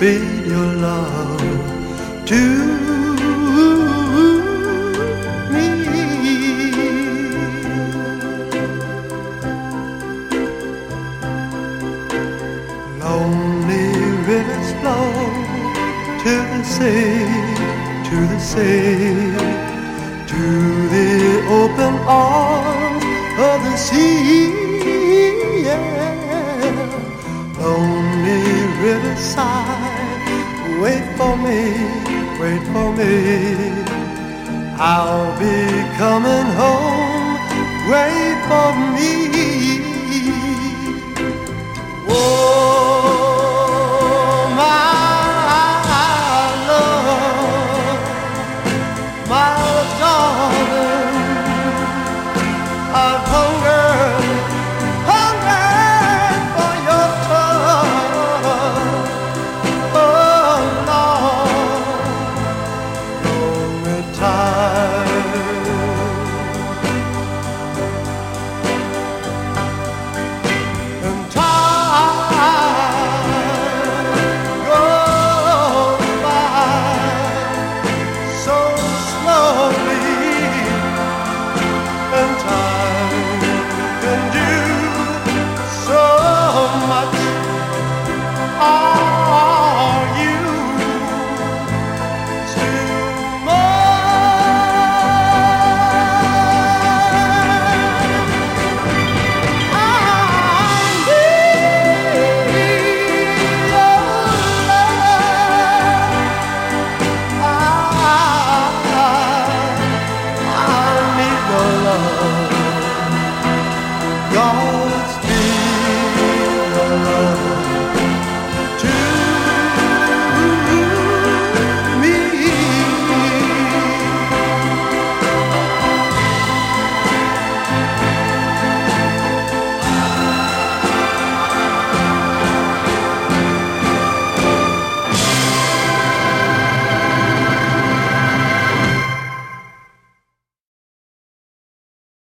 Speed your love to me. Lonely rivers flow to the sea, to the sea, to the open arms of the sea. Yeah. Lonely riverside, wait for me, wait for me. I'll be coming home, wait for me.